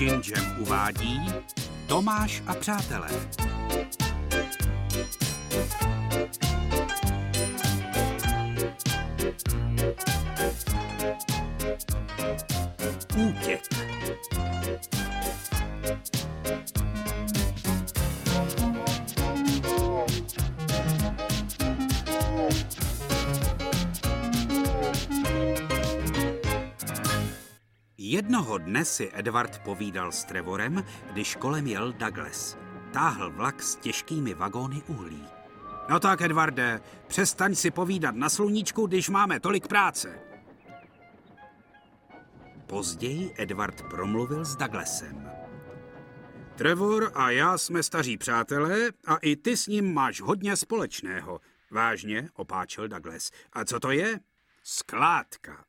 Jim Jam uvádí Tomáš a přátelé. Jednoho dne si Edward povídal s Trevorem, když kolem jel Douglas. Táhl vlak s těžkými vagóny uhlí. No tak, Edwarde, přestaň si povídat na sluníčku, když máme tolik práce. Později Edward promluvil s Douglasem. Trevor a já jsme staří přátelé a i ty s ním máš hodně společného. Vážně, opáčil Douglas. A co to je? Skládka.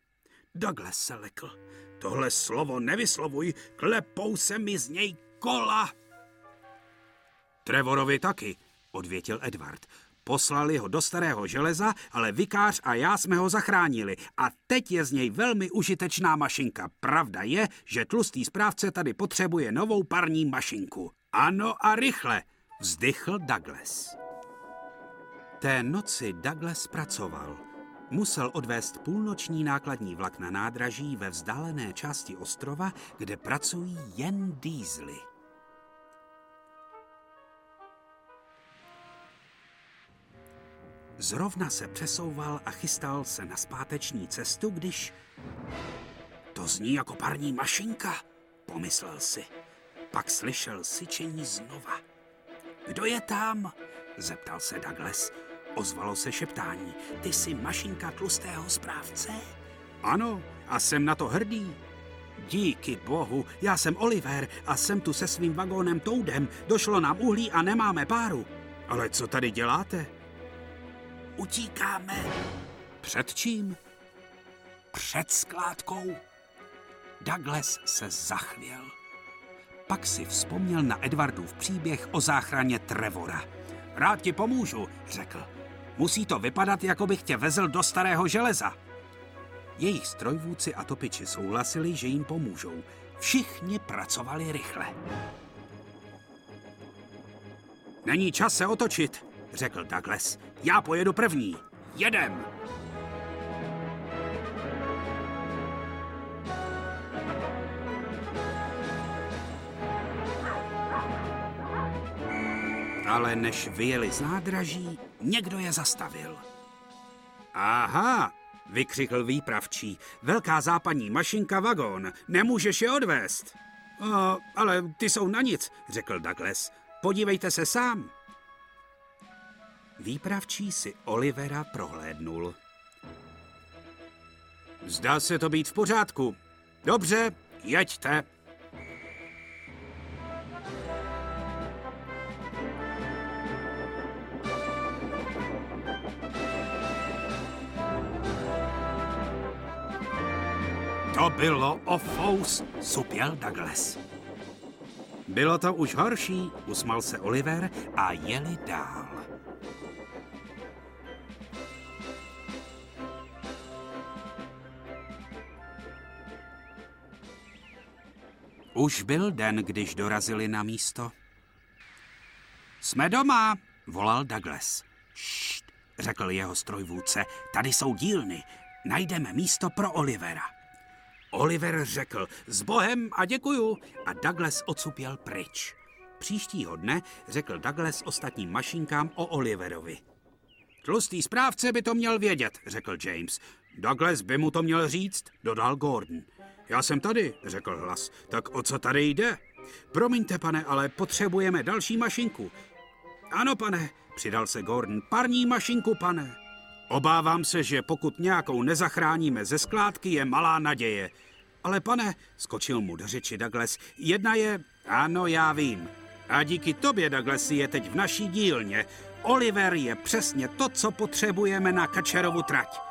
Douglas se lekl. Tohle slovo nevyslovuj, klepou se mi z něj kola. Trevorovi taky, odvětil Edward. Poslali ho do starého železa, ale vikář a já jsme ho zachránili. A teď je z něj velmi užitečná mašinka. Pravda je, že tlustý správce tady potřebuje novou parní mašinku. Ano a rychle, vzdychl Douglas. Té noci Douglas pracoval. Musel odvést půlnoční nákladní vlak na nádraží ve vzdálené části ostrova, kde pracují jen dýzly. Zrovna se přesouval a chystal se na zpáteční cestu, když... To zní jako parní mašinka, pomyslel si. Pak slyšel syčení znova. Kdo je tam? zeptal se Douglas. Ozvalo se šeptání. Ty jsi mašinka tlustého správce? Ano, a jsem na to hrdý. Díky bohu, já jsem Oliver a jsem tu se svým vagónem Toudem. Došlo nám uhlí a nemáme páru. Ale co tady děláte? Utíkáme. Před čím? Před skládkou. Douglas se zachvěl. Pak si vzpomněl na Edwardův příběh o záchraně Trevora. Rád ti pomůžu, řekl. Musí to vypadat, jako bych tě vezl do starého železa. Jejich strojvůdci a topiči souhlasili, že jim pomůžou. Všichni pracovali rychle. Není čas se otočit, řekl Douglas. Já pojedu první. Jedem! Ale než vyjeli z nádraží, někdo je zastavil. Aha, vykřikl výpravčí. Velká západní mašinka vagón. Nemůžeš je odvést. O, ale ty jsou na nic, řekl Douglas. Podívejte se sám. Výpravčí si Olivera prohlédnul. Zdá se to být v pořádku. Dobře, jeďte. Bylo o fous, supěl Douglas. Bylo to už horší, usmal se Oliver a jeli dál. Už byl den, když dorazili na místo. Jsme doma, volal Douglas. Št, řekl jeho strojvůdce, tady jsou dílny. Najdeme místo pro Olivera. Oliver řekl s Bohem a děkuju a Douglas odsupěl pryč. Příštího dne řekl Douglas ostatním mašinkám o Oliverovi. Tlustý správce by to měl vědět, řekl James. Douglas by mu to měl říct, dodal Gordon. Já jsem tady, řekl hlas. Tak o co tady jde? Promiňte, pane, ale potřebujeme další mašinku. Ano, pane, přidal se Gordon. Parní mašinku, pane. Obávám se, že pokud nějakou nezachráníme ze skládky, je malá naděje. Ale pane, skočil mu do řeči Douglas, jedna je... Ano, já vím. A díky tobě, Douglas, je teď v naší dílně. Oliver je přesně to, co potřebujeme na Kačerovu trať.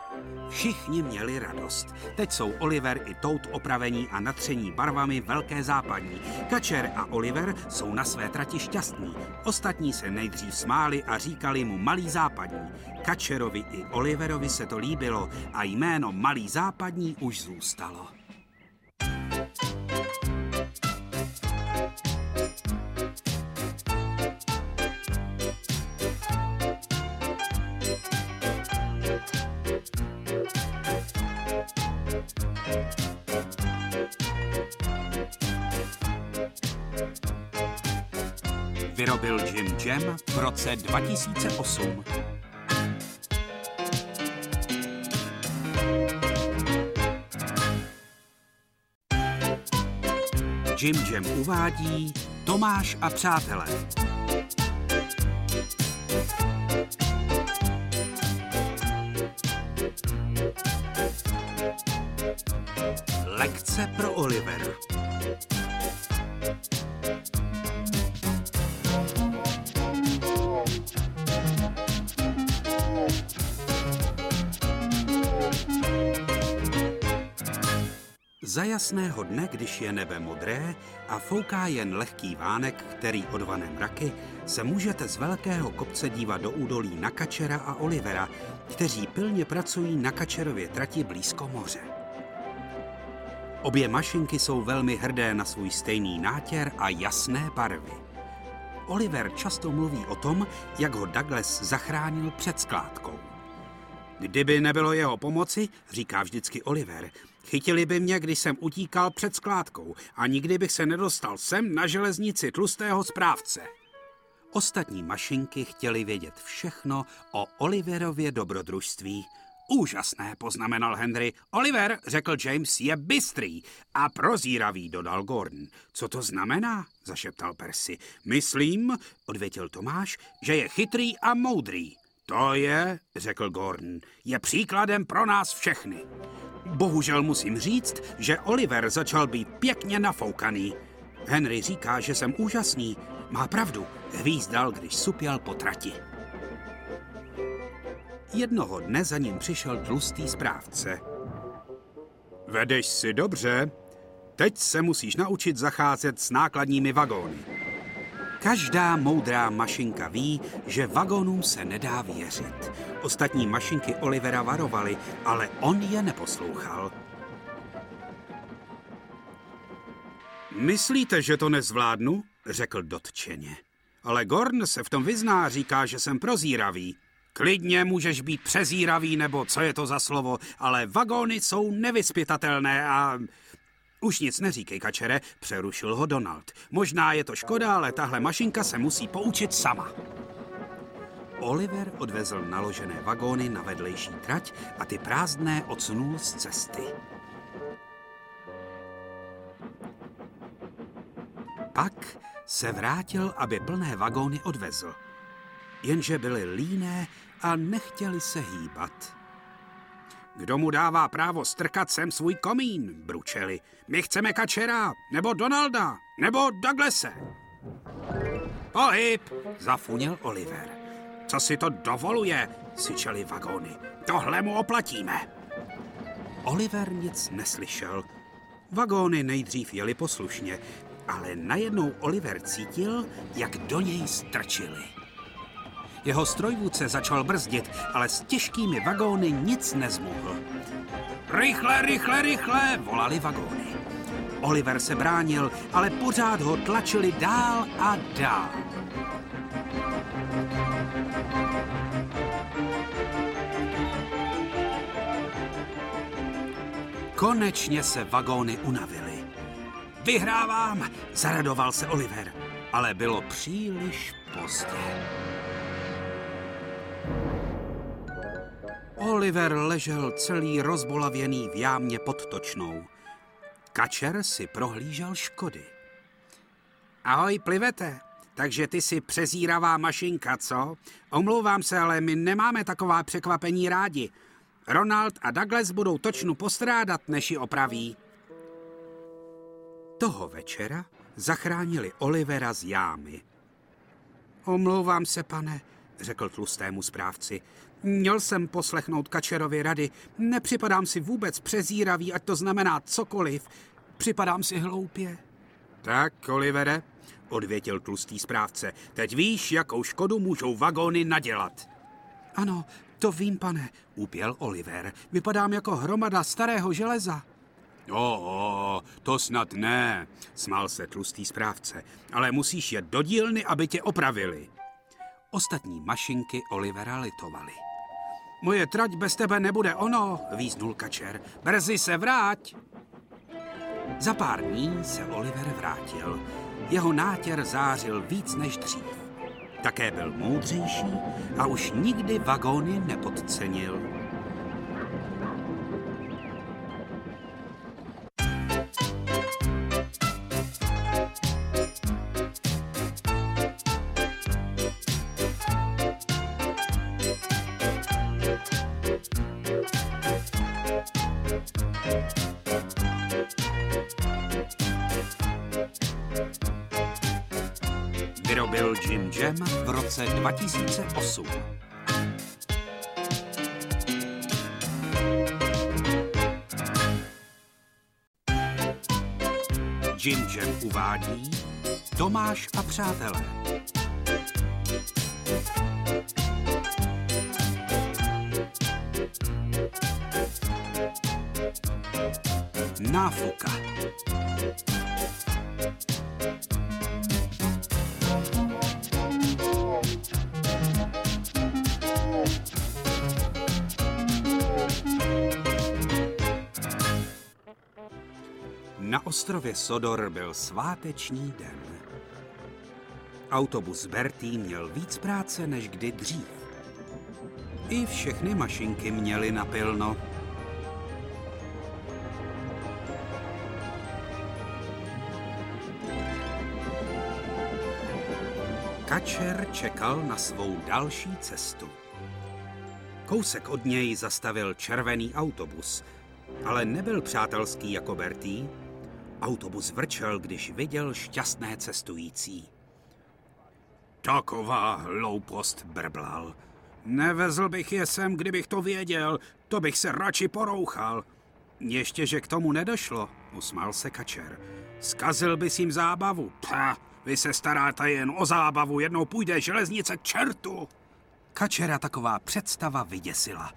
Všichni měli radost. Teď jsou Oliver i Tout opravení a natření barvami velké západní. Kačer a Oliver jsou na své trati šťastní. Ostatní se nejdřív smáli a říkali mu Malý západní. Kačerovi i Oliverovi se to líbilo a jméno Malý západní už zůstalo. Vyrobil Jim Jam v roce 2008. Jim Jam uvádí Tomáš a přátelé. Jasného dne, když je nebe modré a fouká jen lehký vánek, který odvane mraky, se můžete z velkého kopce dívat do údolí na Kačera a Olivera, kteří pilně pracují na Kačerově trati blízko moře. Obě mašinky jsou velmi hrdé na svůj stejný nátěr a jasné barvy. Oliver často mluví o tom, jak ho Douglas zachránil před skládkou. Kdyby nebylo jeho pomoci, říká vždycky Oliver, chytili by mě, když jsem utíkal před skládkou a nikdy bych se nedostal sem na železnici tlustého správce. Ostatní mašinky chtěli vědět všechno o Oliverově dobrodružství. Úžasné, poznamenal Henry. Oliver, řekl James, je bystrý a prozíravý, dodal Gordon. Co to znamená? zašeptal Percy. Myslím, odvětil Tomáš, že je chytrý a moudrý. To je, řekl Gordon, je příkladem pro nás všechny. Bohužel musím říct, že Oliver začal být pěkně nafoukaný. Henry říká, že jsem úžasný. Má pravdu, hvízdal, když supěl po trati. Jednoho dne za ním přišel tlustý správce. Vedeš si dobře. Teď se musíš naučit zacházet s nákladními vagóny. Každá moudrá mašinka ví, že vagónům se nedá věřit. Ostatní mašinky Olivera varovaly, ale on je neposlouchal. Myslíte, že to nezvládnu? řekl dotčeně. Ale Gorn se v tom vyzná, říká, že jsem prozíravý. Klidně můžeš být přezíravý, nebo co je to za slovo, ale vagóny jsou nevyspytatelné a... Už nic neříkej, kačere, přerušil ho Donald. Možná je to škoda, ale tahle mašinka se musí poučit sama. Oliver odvezl naložené vagóny na vedlejší trať a ty prázdné odsunul z cesty. Pak se vrátil, aby plné vagóny odvezl. Jenže byly líné a nechtěli se hýbat. Kdo mu dává právo strkat sem svůj komín, bručeli. My chceme Kačera, nebo Donalda, nebo Douglase. Pohyb, zafunil Oliver. Co si to dovoluje, syčeli vagóny. Tohle mu oplatíme. Oliver nic neslyšel. Vagóny nejdřív jeli poslušně, ale najednou Oliver cítil, jak do něj strčili. Jeho strojvůdce začal brzdit, ale s těžkými vagóny nic nezmohl. Rychle, rychle, rychle, volali vagóny. Oliver se bránil, ale pořád ho tlačili dál a dál. Konečně se vagóny unavily. Vyhrávám, zaradoval se Oliver, ale bylo příliš pozdě. Oliver ležel celý rozbolavěný v jámě pod točnou. Kačer si prohlížel škody. Ahoj, plivete. Takže ty jsi přezíravá mašinka, co? Omlouvám se, ale my nemáme taková překvapení rádi. Ronald a Douglas budou točnu postrádat, než ji opraví. Toho večera zachránili Olivera z jámy. Omlouvám se, pane, řekl tlustému správci. Měl jsem poslechnout Kačerovi rady. Nepřipadám si vůbec přezíravý, ať to znamená cokoliv. Připadám si hloupě. Tak, Olivere, odvětil tlustý správce. Teď víš, jakou škodu můžou vagóny nadělat. Ano, to vím, pane, úpěl Oliver. Vypadám jako hromada starého železa. O, to snad ne, smál se tlustý správce, ale musíš jet do dílny, aby tě opravili. Ostatní mašinky Olivera litovaly. Moje trať bez tebe nebude ono, význul kačer. Brzy se vráť. Za pár dní se Oliver vrátil. jeho nátěr zářil víc než dřív. Také byl moudřejší a už nikdy vagóny nepodcenil. 2008. Jim Jam uvádí Tomáš a přátelé. Na ostrově Sodor byl sváteční den. Autobus Bertý měl víc práce než kdy dřív. I všechny mašinky měly napilno. Kačer čekal na svou další cestu. Kousek od něj zastavil červený autobus, ale nebyl přátelský jako Bertý, Autobus vrčel, když viděl šťastné cestující. Taková hloupost brblal. Nevezl bych je sem, kdybych to věděl, to bych se radši porouchal. Ještě, že k tomu nedošlo, usmál se kačer. Skazil bys jim zábavu. Pá, vy se staráte jen o zábavu, jednou půjde železnice k čertu. Kačera taková představa vyděsila.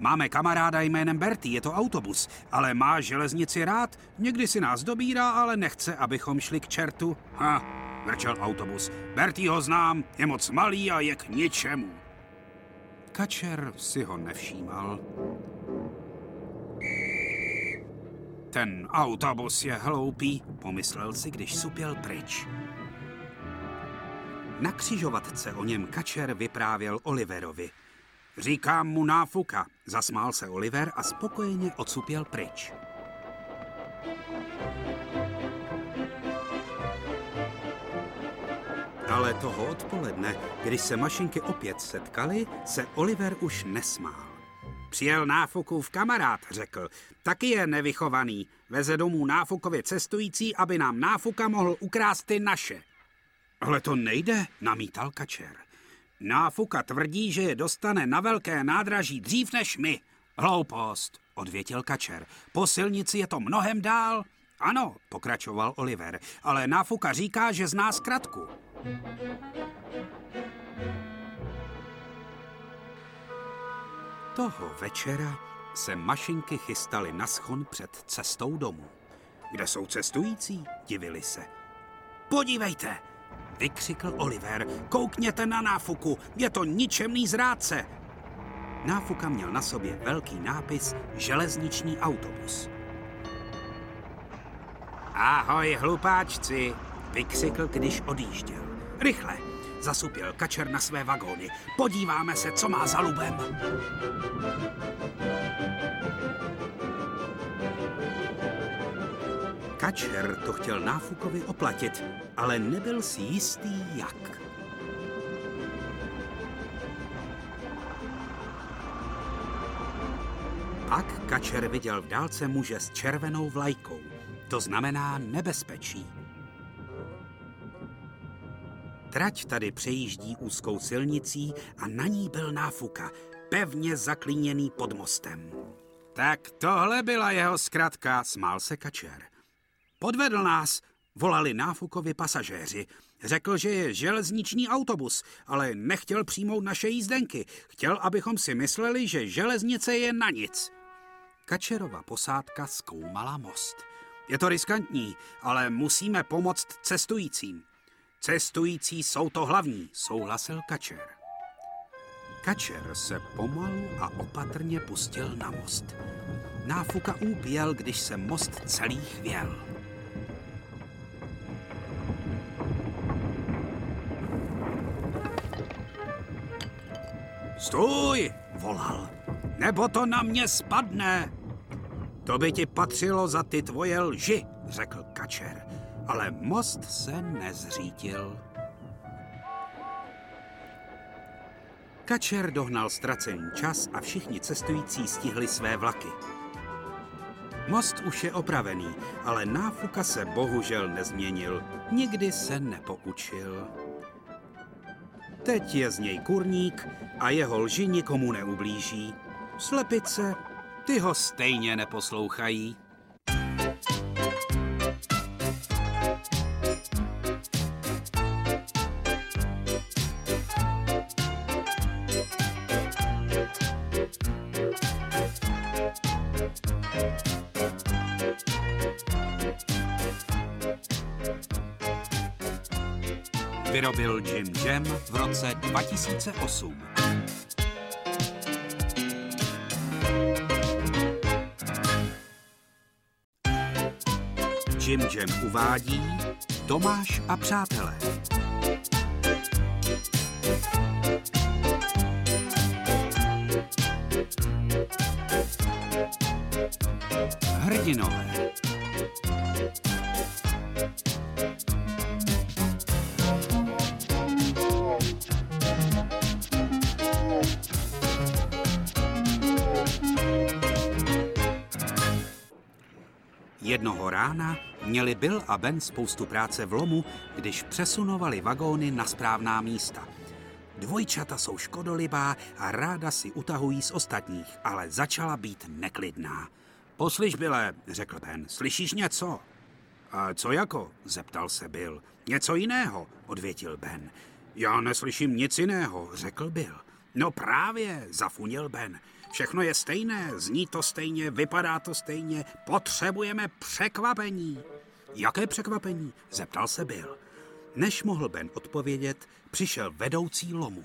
Máme kamaráda jménem Berty, je to autobus, ale má železnici rád, někdy si nás dobírá, ale nechce, abychom šli k čertu. Ha, vrčel autobus. Berty ho znám, je moc malý a je k ničemu. Kačer si ho nevšímal. Ten autobus je hloupý, pomyslel si, když supěl pryč. Na křižovatce o něm Kačer vyprávěl Oliverovi. Říkám mu náfuka, zasmál se Oliver a spokojeně odsupěl pryč. Ale toho odpoledne, když se mašinky opět setkali, se Oliver už nesmál. Přijel náfukův kamarád, řekl. Taky je nevychovaný. Veze domů náfukově cestující, aby nám náfuka mohl ukrást ty naše. Ale to nejde, namítal kačer. Náfuka tvrdí, že je dostane na velké nádraží dřív než my. Hloupost, odvětil kačer. Po silnici je to mnohem dál. Ano, pokračoval Oliver, ale náfuka říká, že zná zkratku. Toho večera se mašinky chystaly na schon před cestou domů. Kde jsou cestující? Divili se. Podívejte, vykřikl Oliver. Koukněte na náfuku, je to ničemný zrádce. Náfuka měl na sobě velký nápis Železniční autobus. Ahoj, hlupáčci, vykřikl, když odjížděl. Rychle, zasupěl kačer na své vagóny. Podíváme se, co má za lubem. Kačer to chtěl náfukovi oplatit, ale nebyl si jistý jak. Pak Kačer viděl v dálce muže s červenou vlajkou. To znamená nebezpečí. Trať tady přejíždí úzkou silnicí a na ní byl náfuka, pevně zaklíněný pod mostem. Tak tohle byla jeho zkratka, smál se Kačer. Podvedl nás, volali náfukovi pasažéři. Řekl, že je železniční autobus, ale nechtěl přijmout naše jízdenky. Chtěl, abychom si mysleli, že železnice je na nic. Kačerova posádka zkoumala most. Je to riskantní, ale musíme pomoct cestujícím. Cestující jsou to hlavní, souhlasil Kačer. Kačer se pomalu a opatrně pustil na most. Náfuka úpěl, když se most celý chvěl. Stůj, volal, nebo to na mě spadne. To by ti patřilo za ty tvoje lži, řekl kačer, ale most se nezřítil. Kačer dohnal ztracený čas a všichni cestující stihli své vlaky. Most už je opravený, ale náfuka se bohužel nezměnil. Nikdy se nepoučil. Teď je z něj kurník a jeho lži nikomu neublíží. Slepice, ty ho stejně neposlouchají. Vyrobil Jim Jam v roce 2008. Jim Jam uvádí Tomáš a přátelé. Hrdinové. Jednoho rána měli Bill a Ben spoustu práce v lomu, když přesunovali vagóny na správná místa. Dvojčata jsou škodolibá a ráda si utahují z ostatních, ale začala být neklidná. Poslyš, Bille, řekl Ben, slyšíš něco? A co jako? zeptal se Bill. Něco jiného, odvětil Ben. Já neslyším nic jiného, řekl Bill. No právě, zafunil Ben. Všechno je stejné, zní to stejně, vypadá to stejně. Potřebujeme překvapení. Jaké překvapení? Zeptal se Bill. Než mohl Ben odpovědět, přišel vedoucí lomu.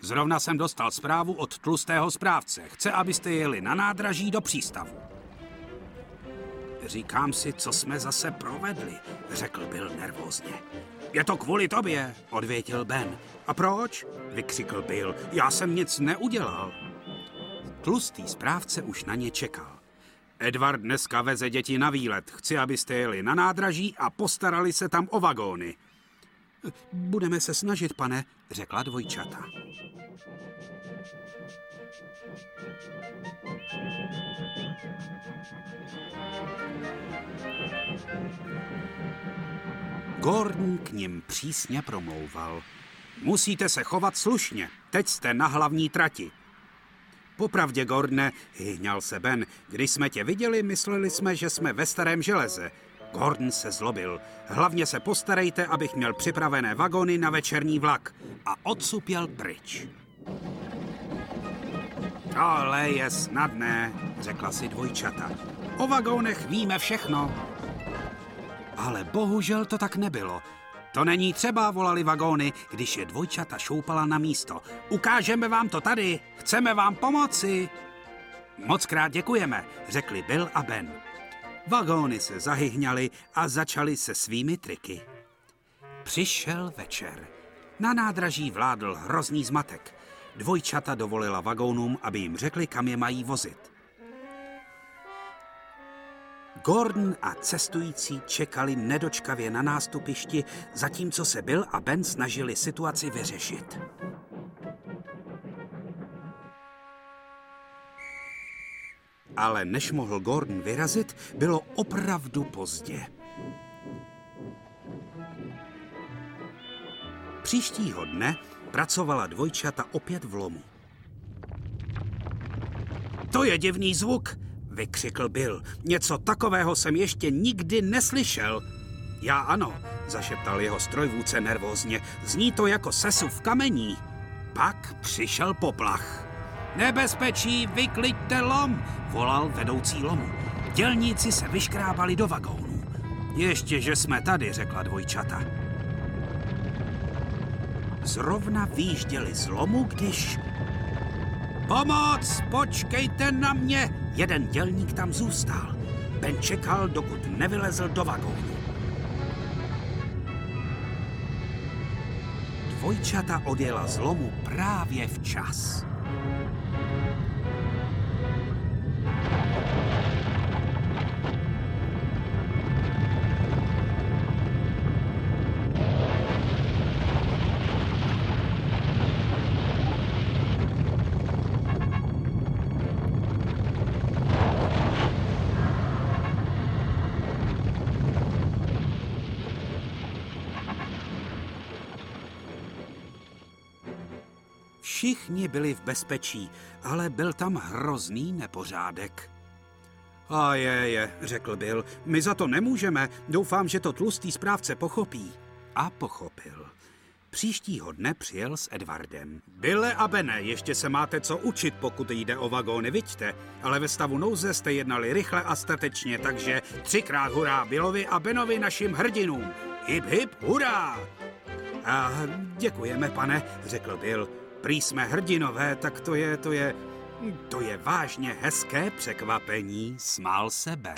Zrovna jsem dostal zprávu od tlustého správce. Chce, abyste jeli na nádraží do přístavu. Říkám si, co jsme zase provedli, řekl Bill nervózně. Je to kvůli tobě, odvětil Ben. A proč? vykřikl Bill. Já jsem nic neudělal. Tlustý správce už na ně čekal. Edward dneska veze děti na výlet. Chci, abyste jeli na nádraží a postarali se tam o vagóny. Budeme se snažit, pane, řekla dvojčata. Gordon k ním přísně promlouval. Musíte se chovat slušně. Teď jste na hlavní trati. Popravdě, Gordne, hýňal se Ben, když jsme tě viděli, mysleli jsme, že jsme ve starém železe. Gordon se zlobil. Hlavně se postarejte, abych měl připravené vagony na večerní vlak. A odsupěl pryč. Tohle je snadné, řekla si dvojčata. O vagónech víme všechno. Ale bohužel to tak nebylo. To není třeba, volali vagóny, když je dvojčata šoupala na místo. Ukážeme vám to tady, chceme vám pomoci. Moc krát děkujeme, řekli Bill a Ben. Vagóny se zahyhňaly a začaly se svými triky. Přišel večer. Na nádraží vládl hrozný zmatek. Dvojčata dovolila vagónům, aby jim řekli, kam je mají vozit. Gordon a cestující čekali nedočkavě na nástupišti, zatímco se Bill a Ben snažili situaci vyřešit. Ale než mohl Gordon vyrazit, bylo opravdu pozdě. Příštího dne pracovala dvojčata opět v lomu. To je divný zvuk, vykřikl Bill. Něco takového jsem ještě nikdy neslyšel. Já ano, zašeptal jeho strojvůdce nervózně. Zní to jako sesu v kamení. Pak přišel poplach. Nebezpečí, vykliďte lom, volal vedoucí lomu. Dělníci se vyškrábali do vagónů. Ještě, že jsme tady, řekla dvojčata. Zrovna výjížděli z lomu, když... Pomoc, počkejte na mě, Jeden dělník tam zůstal. Ben čekal, dokud nevylezl do vagónu. Dvojčata odjela z lomu právě včas. Všichni byli v bezpečí, ale byl tam hrozný nepořádek. A je, je, řekl Bill, my za to nemůžeme, doufám, že to tlustý správce pochopí. A pochopil. Příštího dne přijel s Edwardem. Bille a Bene, ještě se máte co učit, pokud jde o vagóny, vidíte. Ale ve stavu nouze jste jednali rychle a statečně, takže třikrát hurá Billovi a Benovi našim hrdinům. Hip, hip, hurá! A děkujeme, pane, řekl Bill. Prý jsme hrdinové, tak to je, to je, to je vážně hezké překvapení, smál se Ben.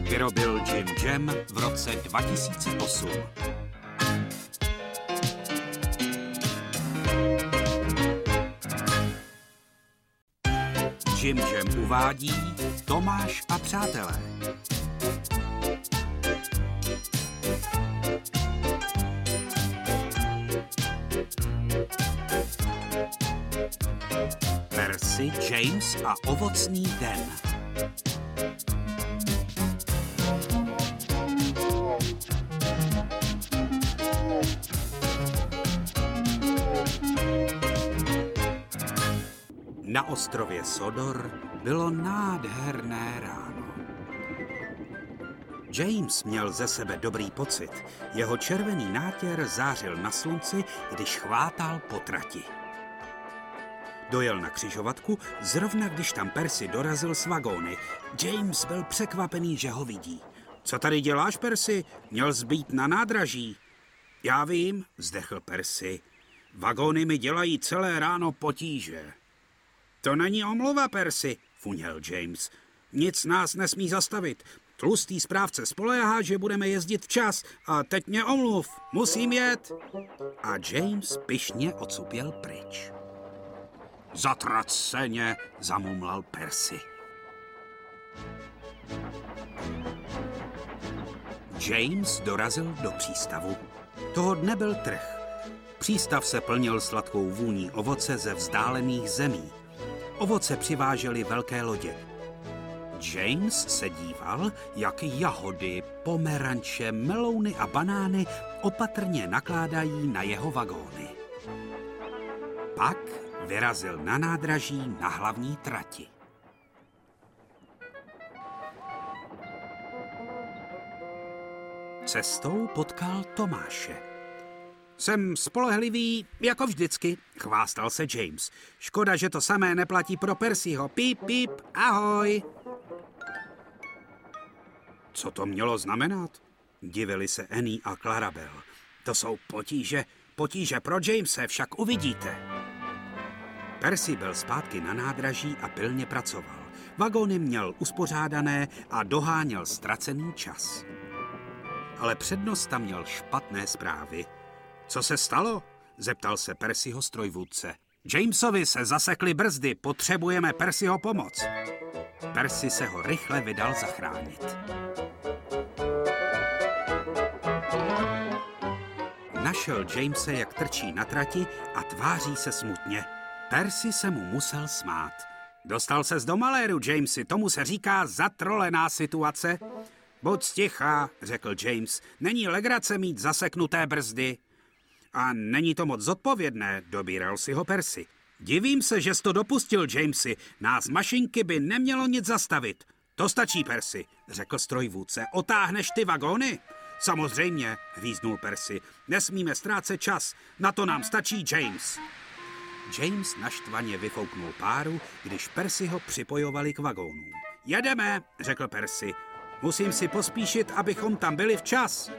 Vyrobil Jim Jam v roce 2008. uvádí Tomáš a přátelé. Percy, James a ovocný den. Na ostrově Sodor bylo nádherné ráno. James měl ze sebe dobrý pocit. Jeho červený nátěr zářil na slunci, když chvátal po trati. Dojel na křižovatku, zrovna když tam Percy dorazil s vagóny. James byl překvapený, že ho vidí. Co tady děláš, Percy? Měl zbýt na nádraží. Já vím, zdechl Percy. Vagóny mi dělají celé ráno potíže. To není omluva, Percy, funěl James. Nic nás nesmí zastavit. Tlustý správce spoléhá, že budeme jezdit včas a teď mě omluv, musím jet. A James pyšně odsupěl pryč. Zatraceně, zamumlal Percy. James dorazil do přístavu. Toho dne byl trh. Přístav se plnil sladkou vůní ovoce ze vzdálených zemí. Ovoce přivážely velké lodě. James se díval, jak jahody, pomeranče, melouny a banány opatrně nakládají na jeho vagóny. Pak vyrazil na nádraží na hlavní trati. Cestou potkal Tomáše. Jsem spolehlivý, jako vždycky, chvástal se James. Škoda, že to samé neplatí pro Percyho. Píp, píp, ahoj. Co to mělo znamenat? Divili se Annie a Clarabel. To jsou potíže, potíže pro Jamese, však uvidíte. Percy byl zpátky na nádraží a pilně pracoval. Vagóny měl uspořádané a doháněl ztracený čas. Ale přednost tam měl špatné zprávy – co se stalo? Zeptal se Percyho strojvůdce. Jamesovi se zasekly brzdy, potřebujeme Percyho pomoc. Percy se ho rychle vydal zachránit. Našel Jamese, jak trčí na trati a tváří se smutně. Percy se mu musel smát. Dostal se z domaléru, Jamesy, tomu se říká zatrolená situace. Buď sticha, řekl James, není legrace mít zaseknuté brzdy. A není to moc zodpovědné, dobíral si ho Percy. Divím se, že jsi to dopustil, Jamesy. Nás mašinky by nemělo nic zastavit. To stačí, Percy, řekl strojvůdce. Otáhneš ty vagóny? Samozřejmě, hvíznul Percy. Nesmíme ztrácet čas. Na to nám stačí James. James naštvaně vyfouknul páru, když Percy ho připojovali k vagónům. Jedeme, řekl Percy. Musím si pospíšit, abychom tam byli včas.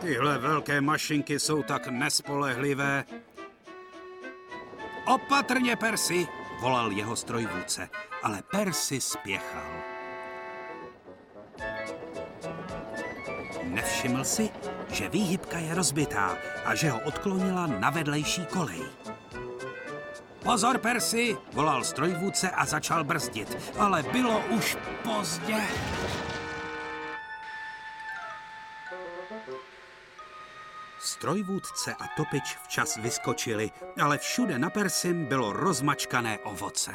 Tyhle velké mašinky jsou tak nespolehlivé. Opatrně, Persi, volal jeho strojvůdce, ale Persi spěchal. Nevšiml si, že výhybka je rozbitá a že ho odklonila na vedlejší kolej. Pozor, Persi, volal strojvůdce a začal brzdit, ale bylo už pozdě. Strojvůdce a topič včas vyskočili, ale všude na Persim bylo rozmačkané ovoce.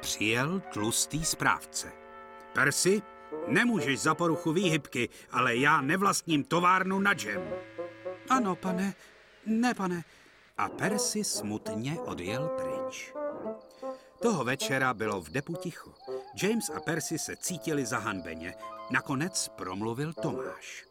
Přijel tlustý správce. Persi, nemůžeš za poruchu výhybky, ale já nevlastním továrnu na džem. Ano, pane, ne, pane. A Persi smutně odjel pryč. Toho večera bylo v depu ticho. James a Percy se cítili zahanbeně. Nakonec promluvil Tomáš.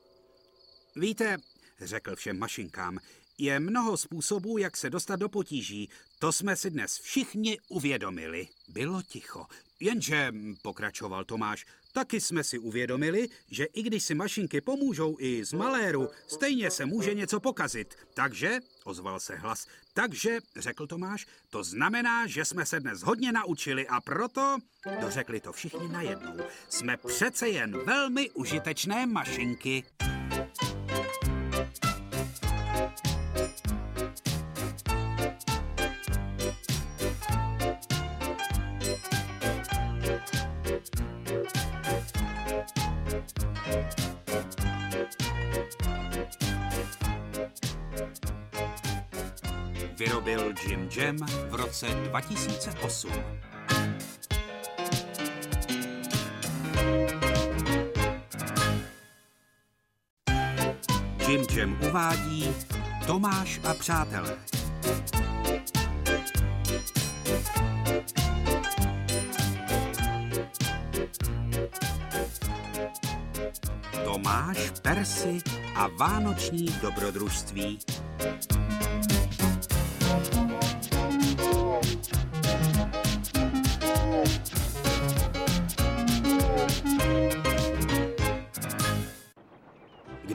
Víte, řekl všem mašinkám, je mnoho způsobů, jak se dostat do potíží. To jsme si dnes všichni uvědomili. Bylo ticho. Jenže, pokračoval Tomáš, taky jsme si uvědomili, že i když si mašinky pomůžou i z maléru, stejně se může něco pokazit. Takže, ozval se hlas, takže, řekl Tomáš, to znamená, že jsme se dnes hodně naučili a proto, dořekli to všichni najednou, jsme přece jen velmi užitečné mašinky. Jim Jam v roce 2008. Jim Jam uvádí Tomáš a přátelé. Tomáš, Persy a Vánoční dobrodružství.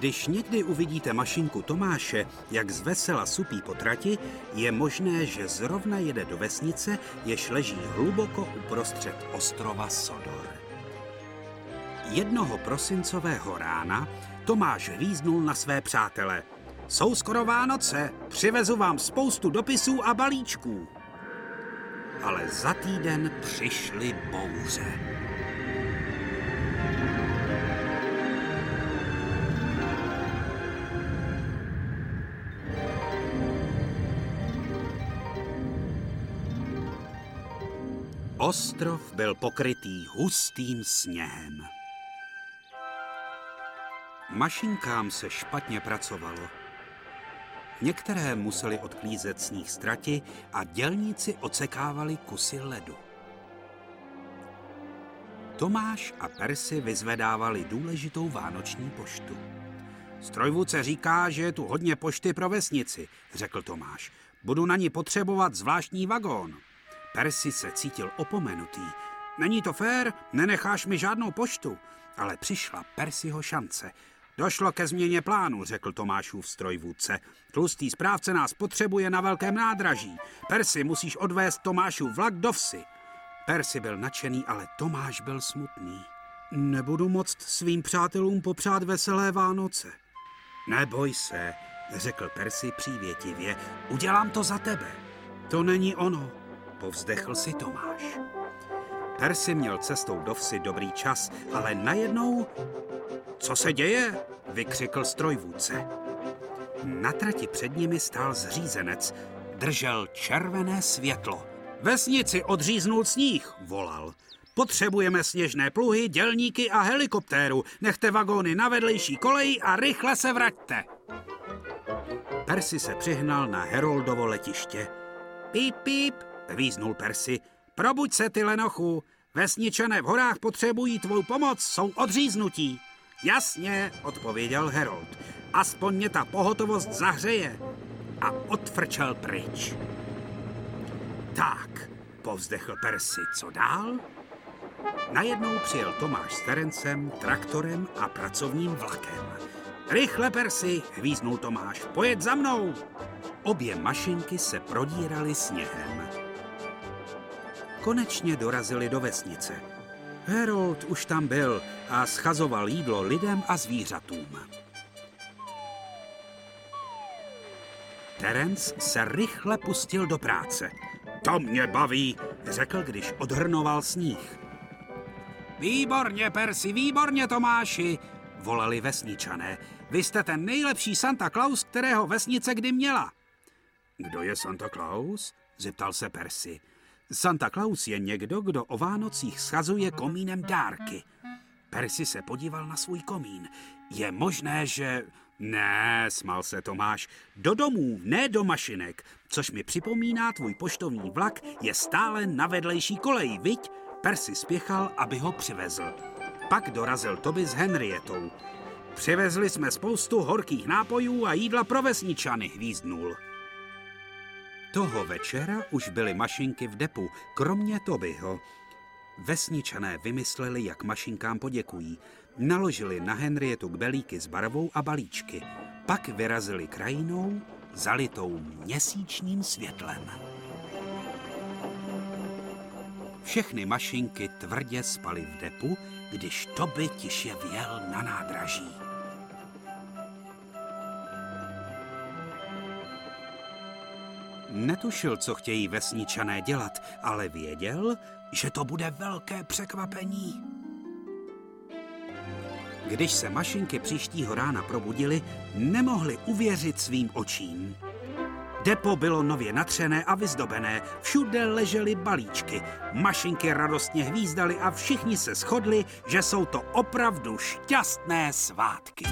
Když někdy uvidíte mašinku Tomáše, jak z vesela supí po trati, je možné, že zrovna jede do vesnice, jež leží hluboko uprostřed ostrova Sodor. Jednoho prosincového rána Tomáš hvíznul na své přátele. Jsou skoro Vánoce, přivezu vám spoustu dopisů a balíčků. Ale za týden přišly bouře. Ostrov byl pokrytý hustým sněhem. Mašinkám se špatně pracovalo. Některé museli odklízet sníh z trati a dělníci ocekávali kusy ledu. Tomáš a Persy vyzvedávali důležitou vánoční poštu. Strojvůdce říká, že je tu hodně pošty pro vesnici, řekl Tomáš. Budu na ní potřebovat zvláštní vagón. Percy se cítil opomenutý. Není to fér, nenecháš mi žádnou poštu. Ale přišla Percyho šance. Došlo ke změně plánu, řekl Tomášův strojvůdce. Tlustý správce nás potřebuje na velkém nádraží. Percy, musíš odvést Tomášův vlak do vsi. Percy byl nadšený, ale Tomáš byl smutný. Nebudu moct svým přátelům popřát veselé Vánoce. Neboj se, řekl Percy přívětivě. Udělám to za tebe. To není ono, povzdechl si Tomáš. Persi měl cestou do vsi dobrý čas, ale najednou... Co se děje? vykřikl strojvůdce. Na trati před nimi stál zřízenec. Držel červené světlo. Vesnici odříznul sníh, volal. Potřebujeme sněžné pluhy, dělníky a helikoptéru. Nechte vagóny na vedlejší koleji a rychle se vraťte. Persi se přihnal na Heroldovo letiště. Píp, píp, Význul Persi. Probuď se, ty lenochu. Vesničané v horách potřebují tvou pomoc, jsou odříznutí. Jasně, odpověděl Herold. Aspoň mě ta pohotovost zahřeje. A odfrčel pryč. Tak, povzdechl Percy. Co dál? Najednou přijel Tomáš s Terencem, traktorem a pracovním vlakem. Rychle, Percy, hvíznul Tomáš, pojď za mnou. Obě mašinky se prodíraly sněhem. Konečně dorazili do vesnice. Harold už tam byl a schazoval jídlo lidem a zvířatům. Terence se rychle pustil do práce. To mě baví, řekl, když odhrnoval sníh. Výborně, Persi, výborně, Tomáši, volali vesničané. Vy jste ten nejlepší Santa Claus, kterého vesnice kdy měla. Kdo je Santa Claus? zeptal se Persi. Santa Claus je někdo, kdo o Vánocích schazuje komínem dárky. Persi se podíval na svůj komín. Je možné, že... Ne, smál se Tomáš. Do domů, ne do mašinek. Což mi připomíná, tvůj poštovní vlak je stále na vedlejší koleji, viď? Persi spěchal, aby ho přivezl. Pak dorazil Toby s Henrietou. Přivezli jsme spoustu horkých nápojů a jídla pro vesničany, hvízdnul. Toho večera už byly mašinky v depu, kromě Tobyho. Vesničané vymysleli, jak mašinkám poděkují. Naložili na Henrietu belíky s barvou a balíčky. Pak vyrazili krajinou, zalitou měsíčním světlem. Všechny mašinky tvrdě spaly v depu, když Toby tiše vjel na nádraží. Netušil, co chtějí vesničané dělat, ale věděl, že to bude velké překvapení. Když se mašinky příštího rána probudili, nemohli uvěřit svým očím. Depo bylo nově natřené a vyzdobené, všude ležely balíčky. Mašinky radostně hvízdaly a všichni se shodli, že jsou to opravdu šťastné svátky.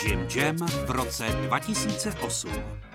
Jim Jam v roce 2008.